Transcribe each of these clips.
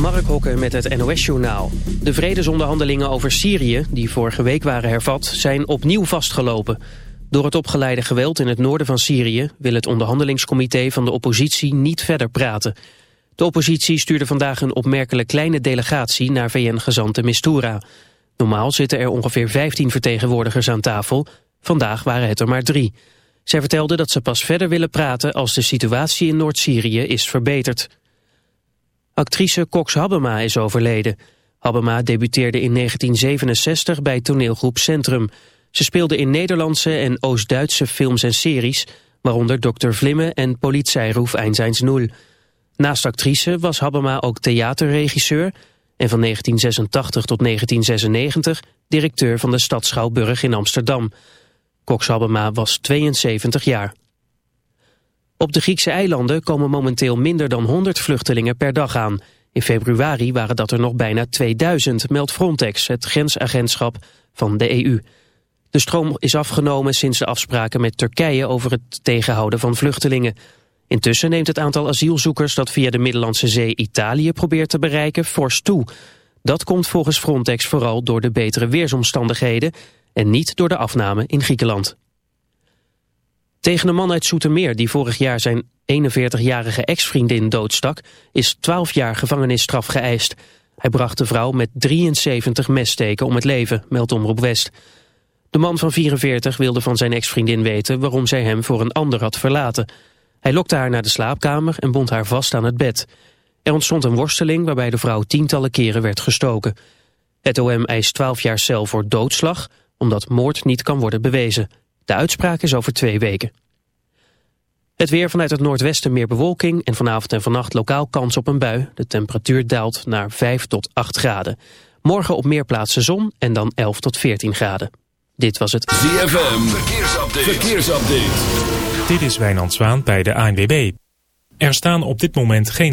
Mark Hokken met het NOS-journaal. De vredesonderhandelingen over Syrië, die vorige week waren hervat, zijn opnieuw vastgelopen. Door het opgeleide geweld in het noorden van Syrië... wil het onderhandelingscomité van de oppositie niet verder praten. De oppositie stuurde vandaag een opmerkelijk kleine delegatie... naar VN-gezant Mistura. Normaal zitten er ongeveer 15 vertegenwoordigers aan tafel. Vandaag waren het er maar drie. Zij vertelden dat ze pas verder willen praten... als de situatie in Noord-Syrië is verbeterd. Actrice Cox Habema is overleden. Habema debuteerde in 1967 bij toneelgroep Centrum. Ze speelde in Nederlandse en Oost-Duitse films en series... waaronder Dr. Vlimme en Polizeiroef Einseins Nul. Naast actrice was Habema ook theaterregisseur... en van 1986 tot 1996 directeur van de Stad Schouwburg in Amsterdam. Cox Habema was 72 jaar. Op de Griekse eilanden komen momenteel minder dan 100 vluchtelingen per dag aan. In februari waren dat er nog bijna 2000, meldt Frontex, het grensagentschap van de EU. De stroom is afgenomen sinds de afspraken met Turkije over het tegenhouden van vluchtelingen. Intussen neemt het aantal asielzoekers dat via de Middellandse Zee Italië probeert te bereiken fors toe. Dat komt volgens Frontex vooral door de betere weersomstandigheden en niet door de afname in Griekenland. Tegen een man uit Soetermeer die vorig jaar zijn 41-jarige ex-vriendin doodstak... is 12 jaar gevangenisstraf geëist. Hij bracht de vrouw met 73 messteken om het leven, meldt Omroep West. De man van 44 wilde van zijn ex-vriendin weten waarom zij hem voor een ander had verlaten. Hij lokte haar naar de slaapkamer en bond haar vast aan het bed. Er ontstond een worsteling waarbij de vrouw tientallen keren werd gestoken. Het OM eist 12 jaar cel voor doodslag, omdat moord niet kan worden bewezen. De uitspraak is over twee weken. Het weer vanuit het noordwesten meer bewolking en vanavond en vannacht lokaal kans op een bui. De temperatuur daalt naar 5 tot 8 graden. Morgen op meer plaatsen zon en dan 11 tot 14 graden. Dit was het ZFM Verkeersupdate. Verkeersupdate. Dit is Wijnand Zwaan bij de ANWB. Er staan op dit moment geen...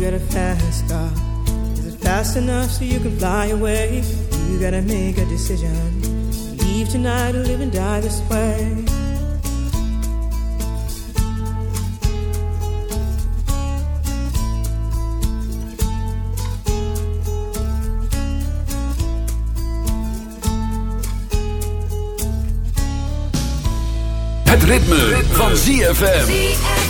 You got a fast car. Is it fast enough so you can fly away? You gotta make a decision. Leave tonight or live and die this way. Het ritme, van ZFM.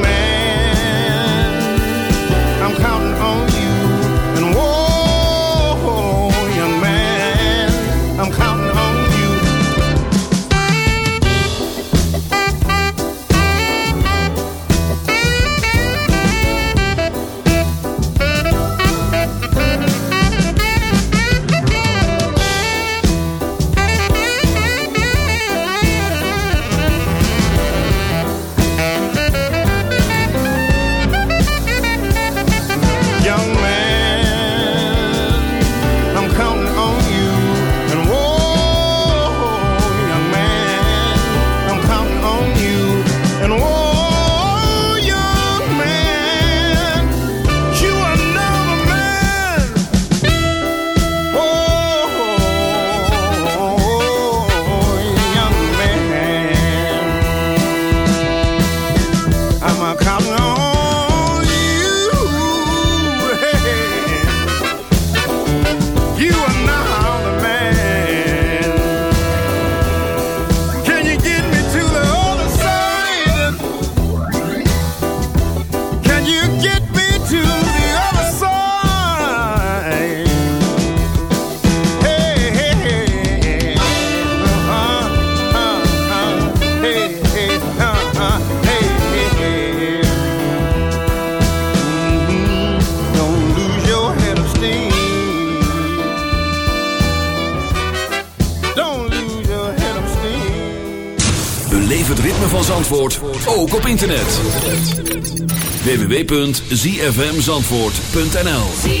www.zfmzandvoort.nl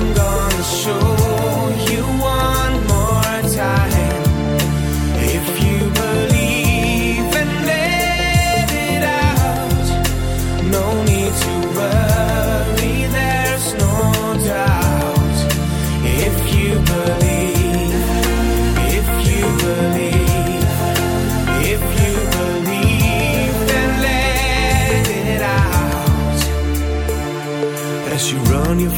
I'm gonna show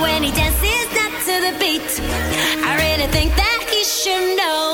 when he dances not to the beat. I really think that he should know.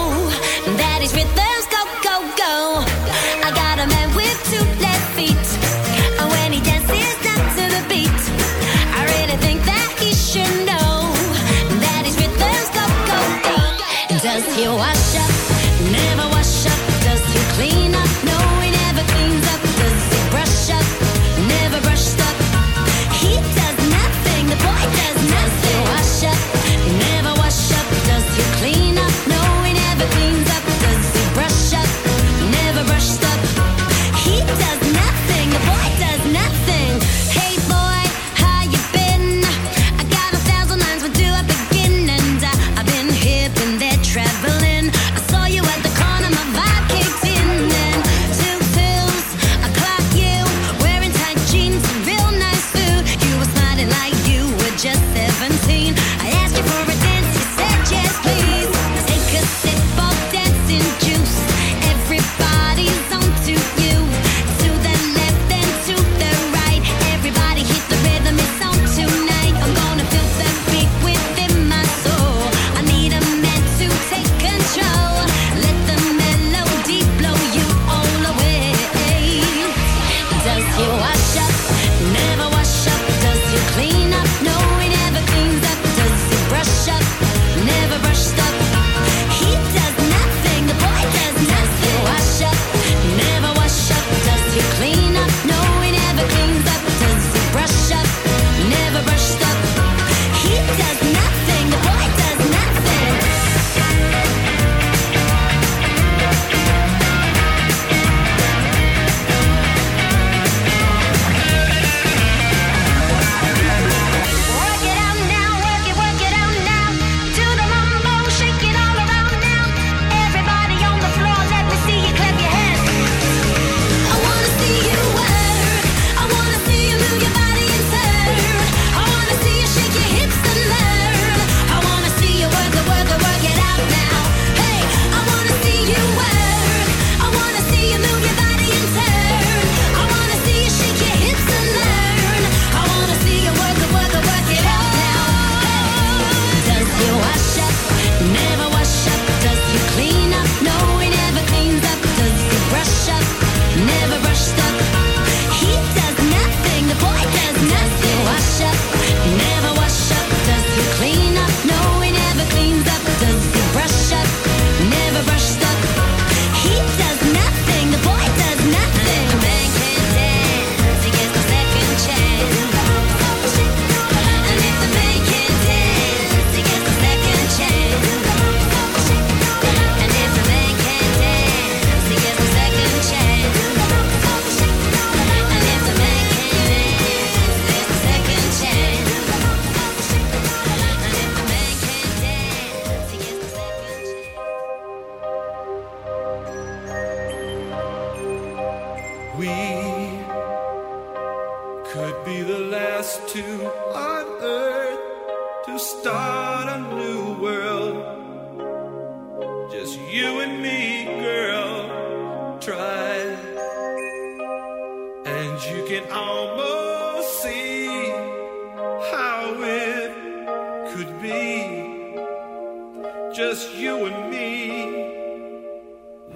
just you and me,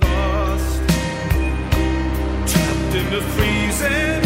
lost, trapped in the freezing.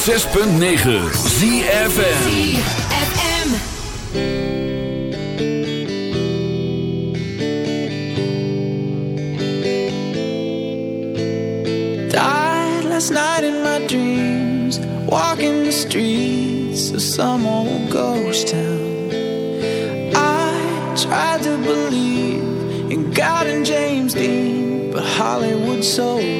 106.9 ZFN last night in my dreams Walking the streets of some old ghost town. I tried to believe in God and James Dean But Hollywood so